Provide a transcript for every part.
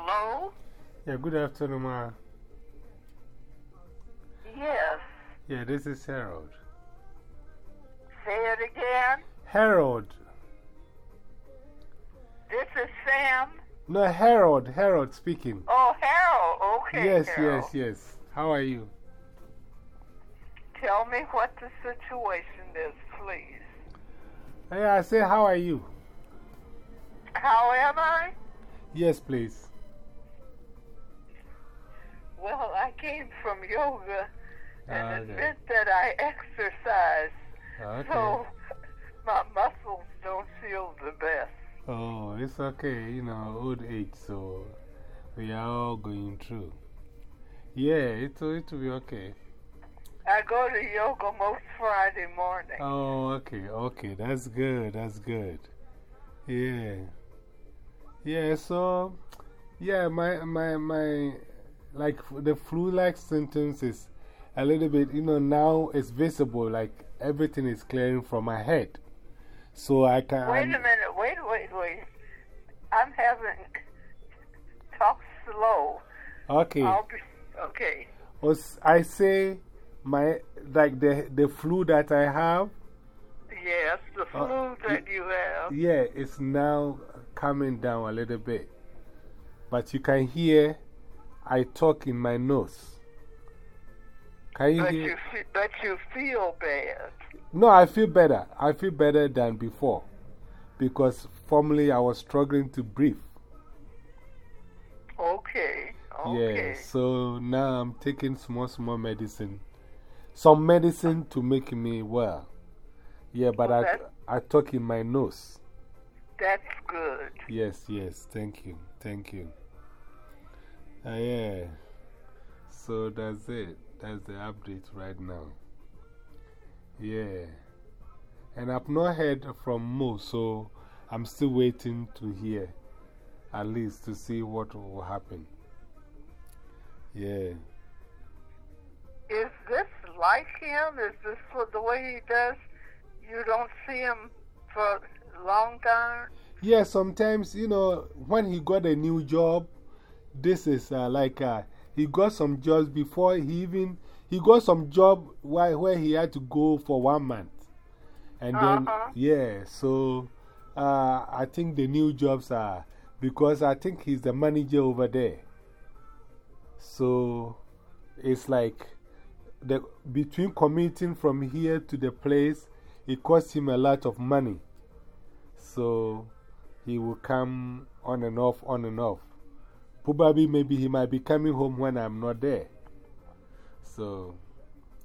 Hello? Yeah, good afternoon, ma. Yes. Yeah, this is Harold. Say it again. Harold. This is Sam. No, Harold. Harold speaking. Oh, Harold. Okay. yes, Harold. yes, yes. How are you? Tell me what the situation is, please. Yeah, I say, how are you? How am I? Yes, please. Well, I came from yoga, and ah, it Okay. meant that I exercise, ah, Okay. so my muscles don't feel the best. Oh, it's okay. You know, old age, so we are all going through. Yeah, it it will be okay. I go to yoga most Friday morning. Oh, okay, okay. That's good. That's good. Yeah. Yeah, so, yeah, my, my, my, like the flu like symptoms is a little bit, you know, now it's visible, like everything is clearing from my head. So I can. Wait a minute. Wait, wait, wait. I'm having. Talk slow. Okay. Be. Okay. Was- I say, my, like the, the flu that I have, Yes, the flu Uh, that you have. yeah, it's now coming down a little bit. But you can hear I talk in my nose. Can you But hear? you, fe- but you feel bad. No, I feel better. I feel better than before. Because formerly I was struggling to breathe. Okay. Okay. Yeah, so now I'm taking small, small medicine. Some medicine to make me well. Yeah, but Well, I, I talk in my nose. That's good. Yes, yes, thank you, thank you. Uh, yeah, so that's it. That's the update right now. Yeah, and I've not heard from Mo, so I'm still waiting to hear at least to see what will happen. Yeah. Is this like him? Is this the way he does? You don't see him for a long time? Yeah, sometimes, you know, when he got a new job, this is uh, like uh, he got some jobs before he even, he got some job where, where he had to go for one month. And then, Uh-huh. yeah, so uh, I think the new jobs are, because I think he's the manager over there. So it's like the, between commuting from here to the place, it costs him a lot of money. So he will come on and off, on and off. Probably maybe he might be coming home when I'm not there. So,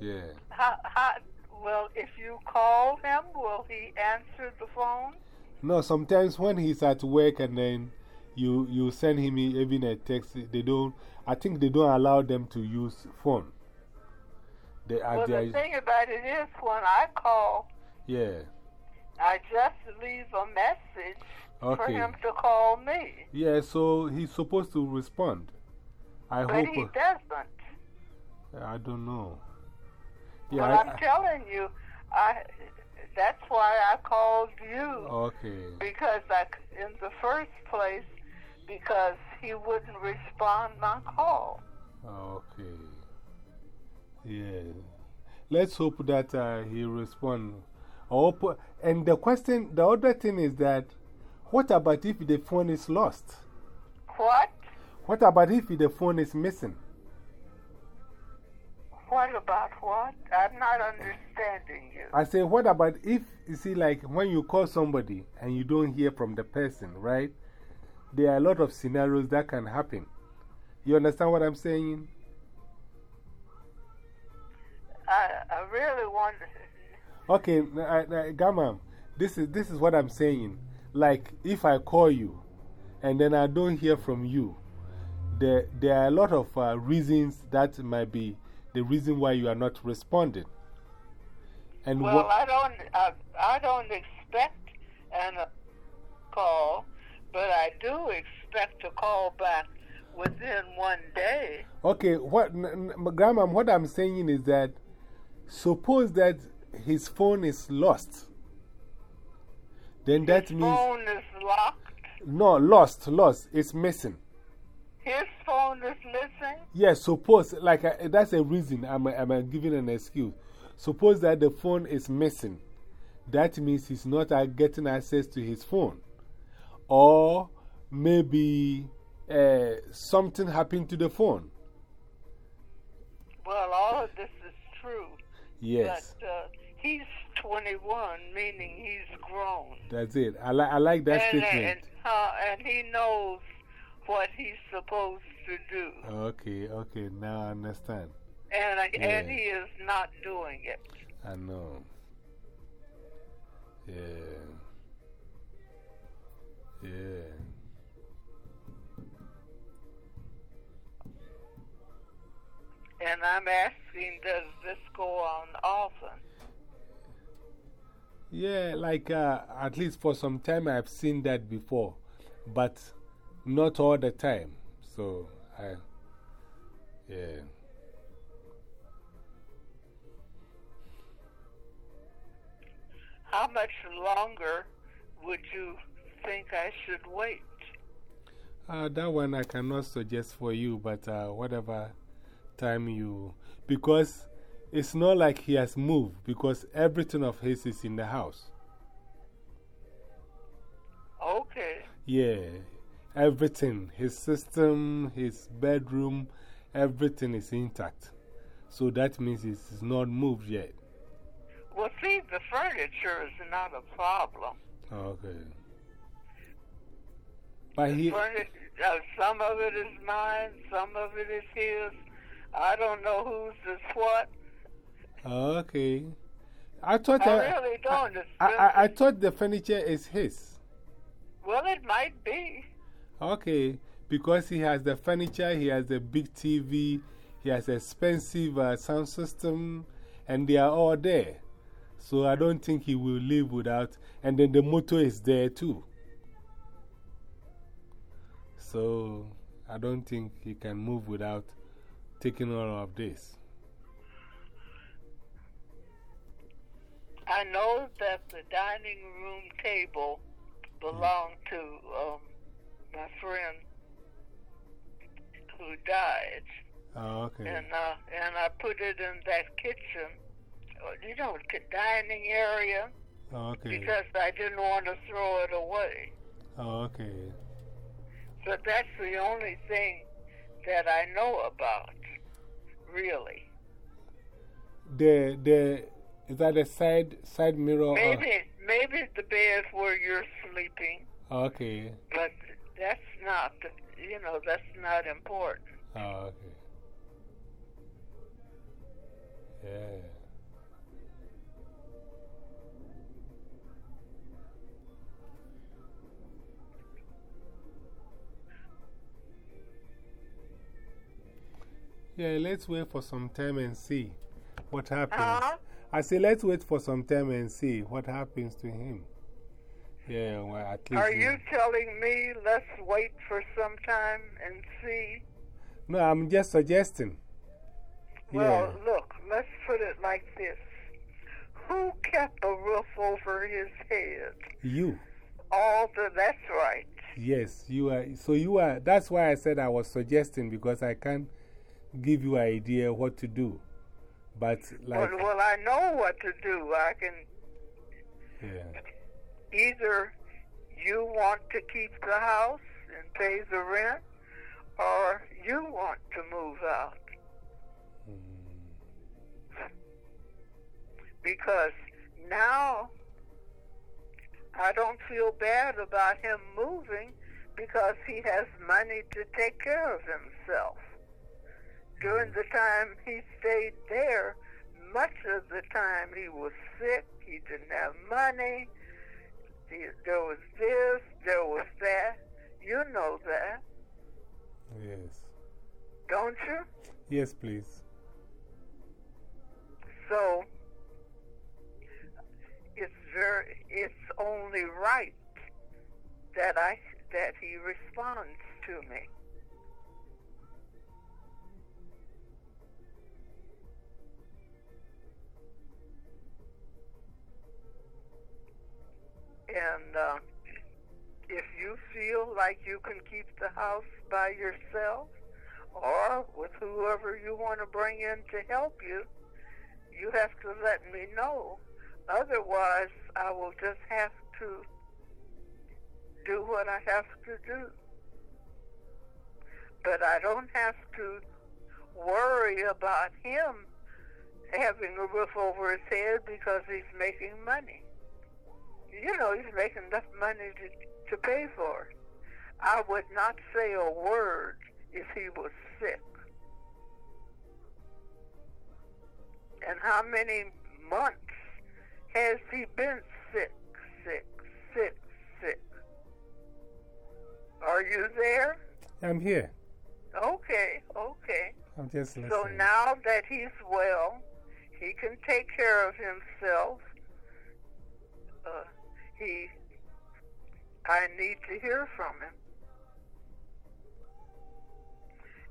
yeah. How, how, well, if you call him, will he answer the phone? No, sometimes when he's at work and then you, you send him even a text, they don't, I think they don't allow them to use phone. They Well, the are, thing about it is, when I call, yeah. I just leave a message for Okay. him to call me. Yeah, so he's supposed to respond. I But hope. he doesn't. I don't know. Yeah, But I- I'm telling you, I, that's why I called you. okay. Because I, in the first place, because he wouldn't respond my call. Okay. Yeah. Let's hope that uh, he respond. Or and the question, the other thing is that, what about if the phone is lost? What? What about if the phone is missing? What about what? I'm not understanding you. I say, what about if, you see, like when you call somebody and you don't hear from the person, right? There are a lot of scenarios that can happen. You understand what I'm saying? I, I really want. Okay, uh, uh, Gamma, this is, this is what I'm saying. Like, if I call you and then I don't hear from you, there, there are a lot of uh, reasons that might be the reason why you are not responding. And Well, I don't. I, I don't expect an uh, call, but I do expect a call back within one day. okay, what, Grandma, what I'm saying is that suppose that his phone is lost. Then that His means, phone is locked. no, lost, lost, it's missing. His phone is missing? Yes, suppose, like, that's a reason I'm, I'm giving an excuse. Suppose that the phone is missing. That means he's not uh, getting access to his phone. Or maybe uh, something happened to the phone. Well, all of this is true. Yes. But uh, he's 21, meaning he's grown. That's it. I, li I like that and, statement. And, uh, and he knows what he's supposed to do. Okay, okay, now I understand. And, yeah. and he is not doing it. I know. Yeah. Yeah. And I'm asking, does this go on often? Yeah, like uh, at least for some time I've seen that before, but not all the time. So, I, yeah. How much longer would you think I should wait? Uh, that one I cannot suggest for you, but uh, whatever time you. Because it's not like he has moved, because everything of his is in the house. Okay. Yeah, everything. His system, his bedroom, everything is intact. So that means it's not moved yet. Well, see, the furniture is not a problem. Okay. But he. Furniture, uh, some of it is mine, some of it is his. I don't know whose is what. Okay. I thought I I, really don't. I, I, I, I thought the furniture is his. well, it might be. Okay. Because he has the furniture, he has the big TV, he has expensive uh, sound system, and they are all there. So I don't think he will live without. And then the motor is there too. So I don't think he can move without taking all of this. I know that the dining room table belonged to um, my friend who died, Oh, okay. and uh, and I put it in that kitchen, uh, you know, ki- dining area, Oh, okay. because I didn't want to throw it away. Oh, okay. But that's the only thing that I know about, really. The, the, is that a side, side mirror? or- Maybe maybe the bed where you're sleeping, Okay. but that's not, you know, that's not important. Oh, okay. Yeah. Yeah, let's wait for some time and see what happens. Huh? I say, let's wait for some time and see what happens to him. Yeah, well, at least. Are you telling me let's wait for some time and see? No, I'm just suggesting. Well, Yeah. look, let's put it like this. Who kept a roof over his head? You. All the, that's right. Yes, you are. So you are. That's why I said I was suggesting because I can't give you an idea what to do. But, like, well, well, I know what to do. I can yeah. either you want to keep the house and pay the rent, or you want to move out. Mm, Because now I don't feel bad about him moving because he has money to take care of himself. During the time he stayed there, much of the time he was sick, he didn't have money, the- there was this, there was that. You know that, Yes. don't you? Yes, please. So it's very it's only right that I that he responds to me. And uh, if you feel feel like you can keep the house by yourself or with whoever you want to bring in to help you, you have to let me know. Otherwise, I will just have to do what I have to do. But I don't have to worry about him having a roof over his head because he's making money. You know, he's making enough money to, to pay for it. I would not say a word if he was sick. And how many months has he been sick, sick, sick, sick? Are you there? I'm here. Okay, okay. I'm just listening. So now that he's well, he can take care of himself. Uh, he, I need to hear from him.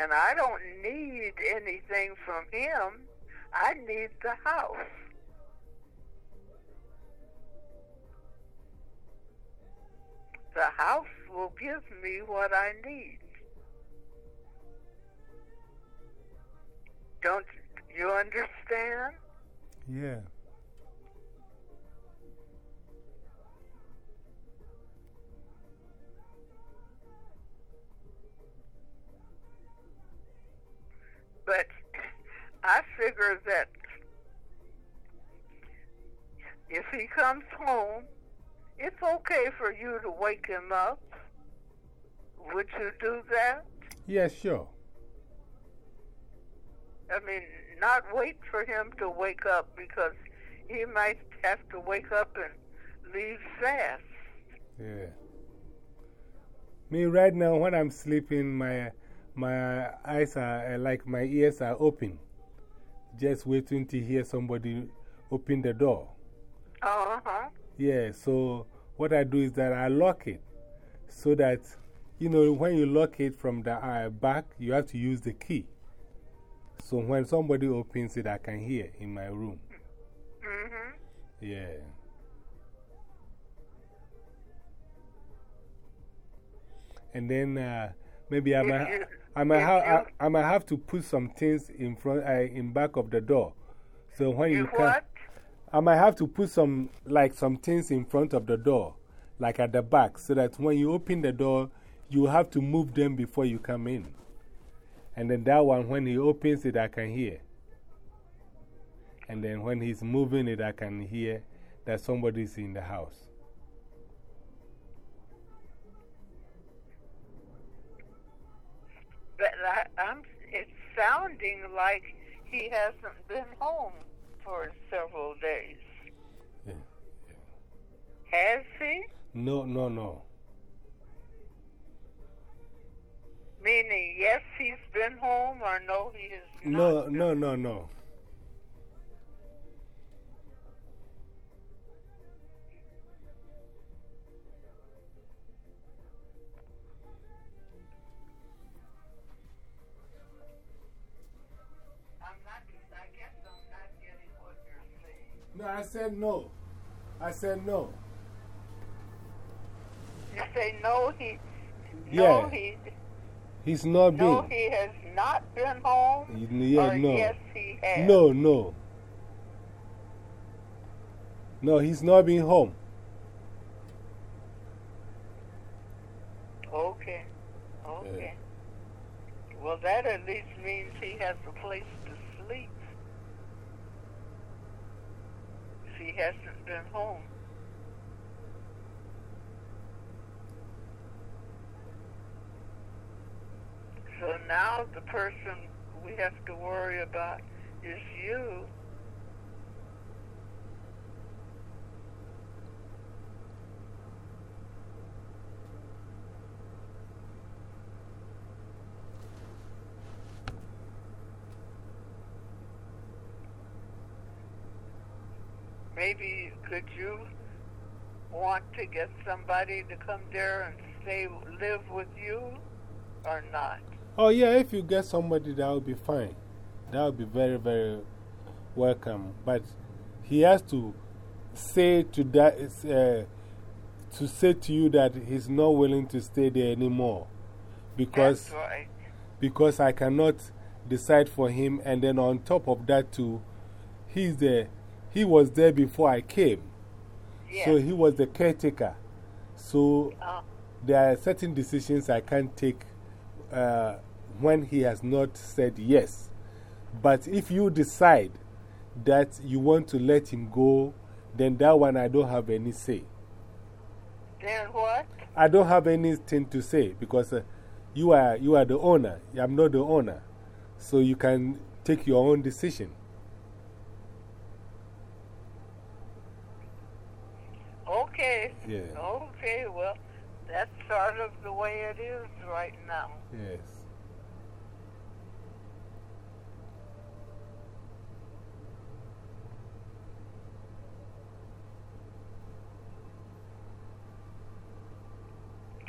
And I don't need anything from him. I need the house. The house will give me what I need. Don't you understand? Yeah. But I figure that if he comes home, it's okay for you to wake him up. Would you do that? Yeah, sure. I mean, not wait for him to wake up because he might have to wake up and leave fast. Yeah. Me, right now, when I'm sleeping, my, my eyes are uh, like my ears are open, just waiting to hear somebody open the door. Uh huh. Yeah, so what I do is that I lock it so that, you know, when you lock it from the uh, back, you have to use the key. So when somebody opens it, I can hear in my room. Mm hmm. Yeah. And then uh, maybe I might, I, might have, I, I might have to put some things in front, uh, in back of the door. So when you, You come? I might have to put some, like some things in front of the door, like at the back, so that when you open the door, you have to move them before you come in. And then that one, when he opens it, I can hear. And then when he's moving it, I can hear that somebody's in the house. I'm, it's sounding like he hasn't been home for several days. Yeah. Has he? No, no, no. Meaning, yes, he's been home, or no, he is No, not. no, no, no. I'm I said no. I said no. You say no, he, Yeah. no, he, He's not no, been. he has not been home, Yeah, no. yes, he has. No, no. No, he's not been home. Okay, okay. Well, that at least means he has a place to sleep. If he hasn't been home. So now the person we have to worry about is you. Maybe could you want to get somebody to come there and stay, live with you, or not? Oh, yeah, if you get somebody, that would be fine. That would be very, very welcome. But he has to say to that, uh, to say to you that he's not willing to stay there anymore. Because, That's right. because I cannot decide for him. And then on top of that, too, he's the, he was there before I came. So he was the caretaker. So Uh, there are certain decisions I can't take uh, when he has not said yes. But if you decide that you want to let him go, then that one I don't have any say. then what? I don't have anything to say because uh, you, are, you are the owner. I'm not the owner. So you can take your own decision. Okay. Yeah. Okay, well, that's sort of the way it is right now. Yes.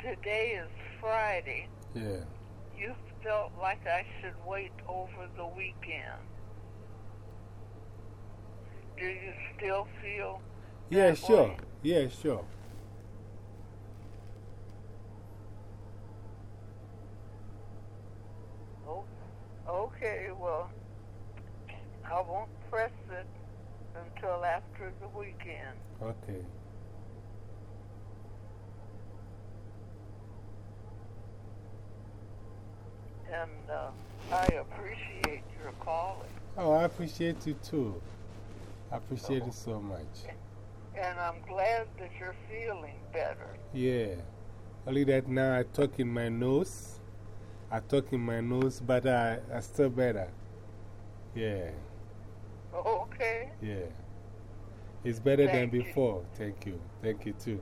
Today is Friday. Yeah. You felt like I should wait over the weekend. Do you still feel? Yeah, sure. way? Yeah, sure. Oh, okay, well, I won't press it until after the weekend. Okay. And uh, I appreciate your calling. Oh, I appreciate you too. I appreciate it so much. And I'm glad that you're feeling better. Yeah. Only that now I talk in my nose. I talk in my nose, but I, I still better. Yeah, Okay. yeah. It's better Thank than you. before. Thank you. Thank you too.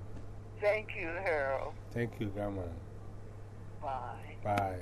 Thank you, Harold. Thank you, Grandma. Bye. Bye.